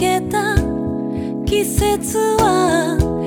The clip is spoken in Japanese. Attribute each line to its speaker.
Speaker 1: けた。季節は